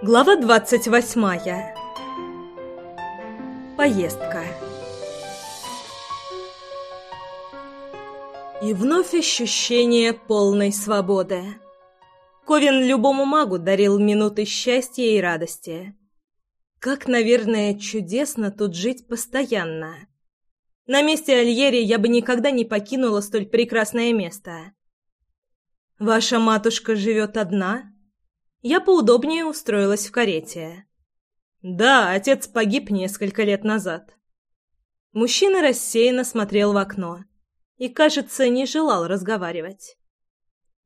Глава 28. Поездка. И вновь ощущение полной свободы. Ковин любому магу дарил минуты счастья и радости. Как, наверное, чудесно тут жить постоянно. На месте Альери я бы никогда не покинула столь прекрасное место. Ваша матушка живет одна? Я поудобнее устроилась в карете. «Да, отец погиб несколько лет назад». Мужчина рассеянно смотрел в окно и, кажется, не желал разговаривать.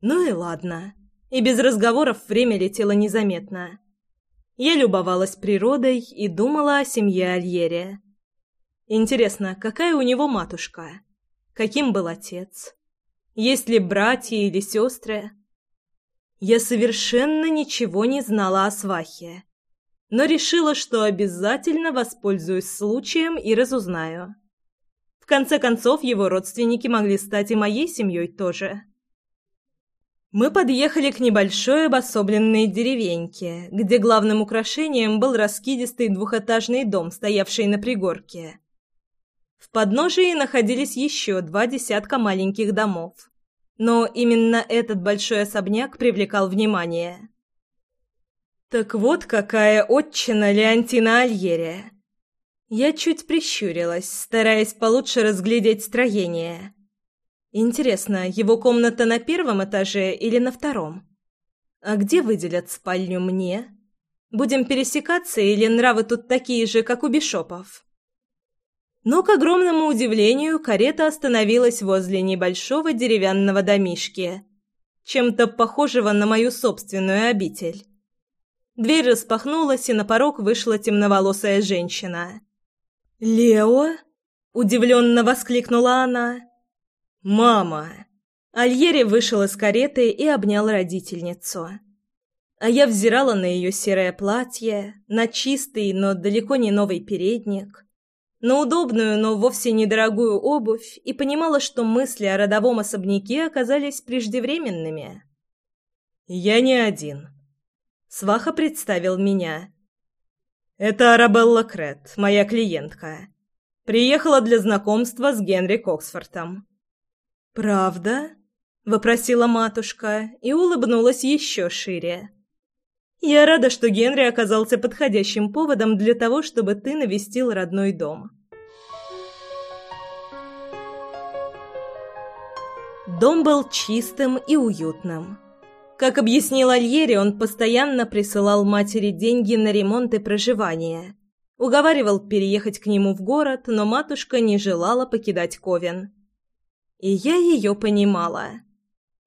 «Ну и ладно». И без разговоров время летело незаметно. Я любовалась природой и думала о семье Альере. Интересно, какая у него матушка? Каким был отец? Есть ли братья или сестры? Я совершенно ничего не знала о свахе, но решила, что обязательно воспользуюсь случаем и разузнаю. В конце концов, его родственники могли стать и моей семьей тоже. Мы подъехали к небольшой обособленной деревеньке, где главным украшением был раскидистый двухэтажный дом, стоявший на пригорке. В подножии находились еще два десятка маленьких домов. Но именно этот большой особняк привлекал внимание. «Так вот какая отчина Леонтина Альере!» Я чуть прищурилась, стараясь получше разглядеть строение. Интересно, его комната на первом этаже или на втором? А где выделят спальню мне? Будем пересекаться или нравы тут такие же, как у бишопов? Но, к огромному удивлению, карета остановилась возле небольшого деревянного домишки, чем-то похожего на мою собственную обитель. Дверь распахнулась, и на порог вышла темноволосая женщина. «Лео?» – удивленно воскликнула она. «Мама!» Альери вышел из кареты и обнял родительницу. А я взирала на ее серое платье, на чистый, но далеко не новый передник, на удобную, но вовсе недорогую обувь и понимала, что мысли о родовом особняке оказались преждевременными. «Я не один», — Сваха представил меня. «Это Арабелла Крет, моя клиентка. Приехала для знакомства с Генри Коксфортом». «Правда?» — вопросила матушка и улыбнулась еще шире. Я рада, что Генри оказался подходящим поводом для того, чтобы ты навестил родной дом. Дом был чистым и уютным. Как объяснил Альери, он постоянно присылал матери деньги на ремонт и проживание. Уговаривал переехать к нему в город, но матушка не желала покидать Ковен. И я ее понимала.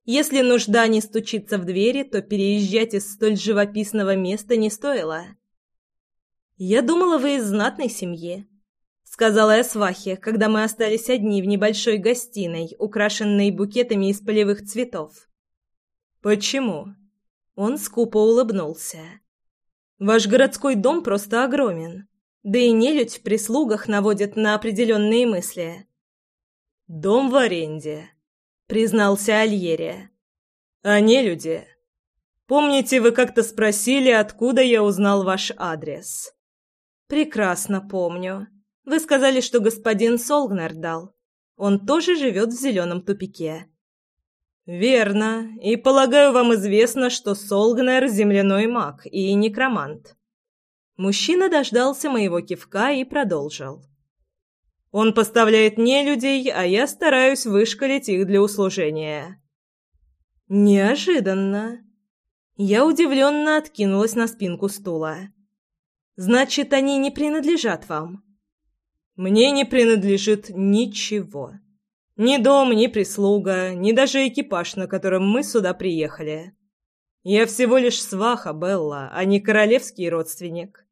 Если нужда не стучится в двери, то переезжать из столь живописного места не стоило. Я думала, вы из знатной семьи сказала я свахе, когда мы остались одни в небольшой гостиной, украшенной букетами из полевых цветов. «Почему?» Он скупо улыбнулся. «Ваш городской дом просто огромен, да и нелюдь в прислугах наводит на определенные мысли». «Дом в аренде», — признался Альерия. «А нелюди? Помните, вы как-то спросили, откуда я узнал ваш адрес?» «Прекрасно помню», вы сказали, что господин Солгнер дал. Он тоже живет в зеленом тупике». «Верно. И, полагаю, вам известно, что Солгнер – земляной маг и некромант». Мужчина дождался моего кивка и продолжил. «Он поставляет не людей, а я стараюсь вышкалить их для услужения». «Неожиданно». Я удивленно откинулась на спинку стула. «Значит, они не принадлежат вам?» Мне не принадлежит ничего. Ни дом, ни прислуга, ни даже экипаж, на котором мы сюда приехали. Я всего лишь сваха Белла, а не королевский родственник.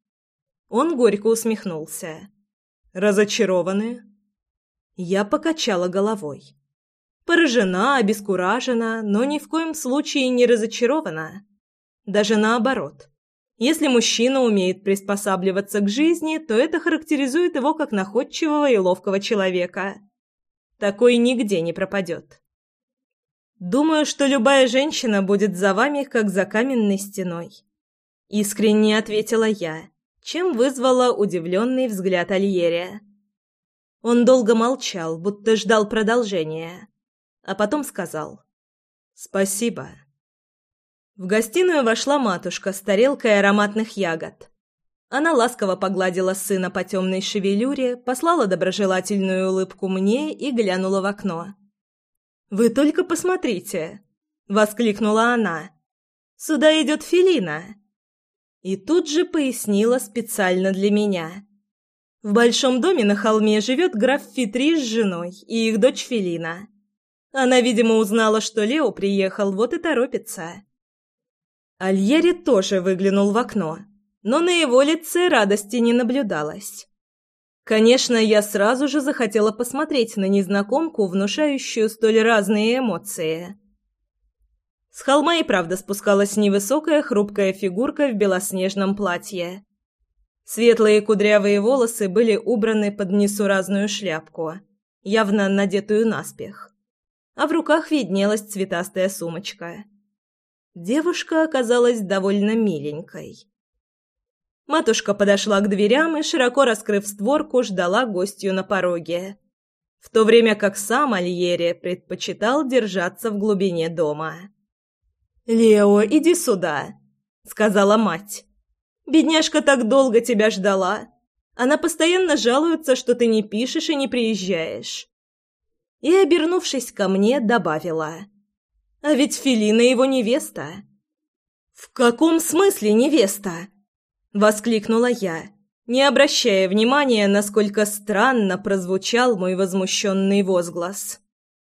Он горько усмехнулся. Разочарованы? Я покачала головой. Поражена, обескуражена, но ни в коем случае не разочарована. Даже наоборот. Если мужчина умеет приспосабливаться к жизни, то это характеризует его как находчивого и ловкого человека. Такой нигде не пропадет. Думаю, что любая женщина будет за вами, как за каменной стеной. Искренне ответила я, чем вызвала удивленный взгляд Альерия. Он долго молчал, будто ждал продолжения, а потом сказал «Спасибо». В гостиную вошла матушка с тарелкой ароматных ягод. Она ласково погладила сына по темной шевелюре, послала доброжелательную улыбку мне и глянула в окно. «Вы только посмотрите!» — воскликнула она. «Сюда идет Филина!» И тут же пояснила специально для меня. В большом доме на холме живет граф Фитри с женой и их дочь Филина. Она, видимо, узнала, что Лео приехал, вот и торопится. Альери тоже выглянул в окно, но на его лице радости не наблюдалось. Конечно, я сразу же захотела посмотреть на незнакомку, внушающую столь разные эмоции. С холма и правда спускалась невысокая хрупкая фигурка в белоснежном платье. Светлые кудрявые волосы были убраны под несуразную шляпку, явно надетую наспех. А в руках виднелась цветастая сумочка. Девушка оказалась довольно миленькой. Матушка подошла к дверям и, широко раскрыв створку, ждала гостью на пороге, в то время как сам Альере предпочитал держаться в глубине дома. «Лео, иди сюда!» — сказала мать. «Бедняжка так долго тебя ждала. Она постоянно жалуется, что ты не пишешь и не приезжаешь». И, обернувшись ко мне, добавила. А ведь Филина его невеста. «В каком смысле невеста?» – воскликнула я, не обращая внимания, насколько странно прозвучал мой возмущенный возглас.